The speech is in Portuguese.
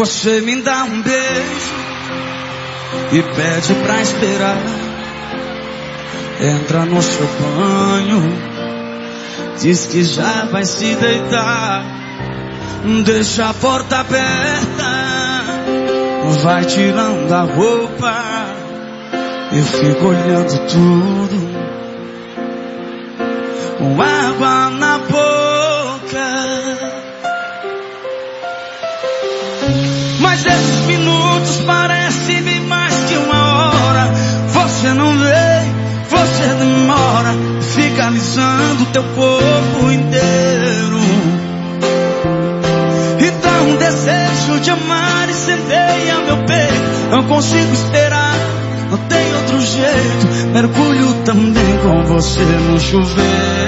Você me dá um beijo e pede pra esperar. Entra no seu banho, diz que já vai se deitar. Deixa a porta aberta, vai tirando a roupa. Eu fico olhando tudo, com água na Mas esses minutos parecem mais que uma hora. Você não vem, você demora, fica alisando teu corpo inteiro. E dá um desejo de amar e incendeia meu peito. Não consigo esperar, não tem outro jeito. Mergulho também com você no chuveiro.